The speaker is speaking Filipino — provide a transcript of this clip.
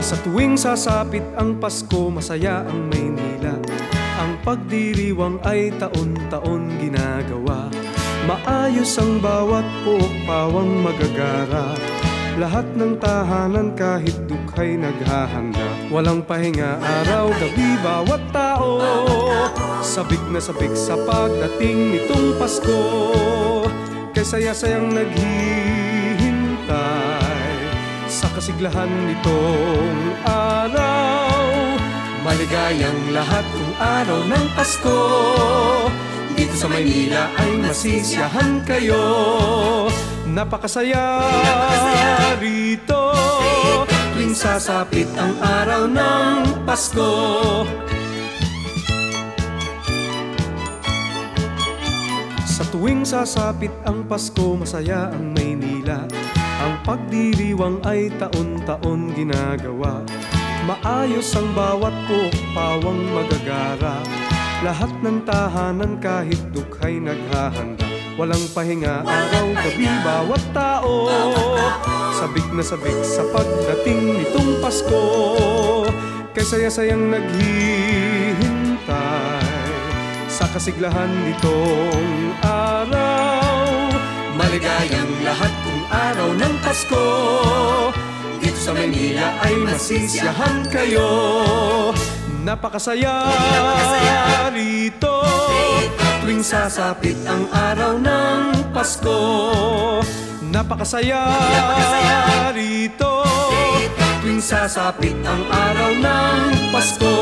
Sa tuwing sasapit ang Pasko, masaya ang Maynila. Ang pagdiriwang ay taon-taon ginagawa. Maayos ang bawat puok pawang magagara. Lahat ng tahanan kahit dukhay naghahanda. Walang pahinga araw, gabi, bawat tao. Sabik na sabik sa pagdating nitong Pasko. Kay saya-sayang naghihintay Sa kasiglahan nitong araw. Maligayang lahat kung araw ng Pasko. Dito sa Maynila ay masisiyahan kayo. Napakasaya, rito. Tuwing sasapit ang araw ng Pasko. Sa tuwing sasapit ang Pasko, masaya ang Maynila Ang pagdiriwang ay taon-taon ginagawa. Maayos ang bawat puok pawang magagara. Lahat ng tahanan kahit dukhay naghahanda. Walang pahinga araw gabi bawat tao. Sabik na sabik sa pagdating nitong Pasko. Kay saya-sayang naghihintay Sa kasiglahan nitong araw Pasko Dito sa Manila ay masisiyahan kayo. Napakasaya, rito. Tuwing sasapit ang araw ng Pasko. Napakasaya, rito. Tuwing sasapit ang araw ng Pasko